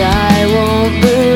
I won't believe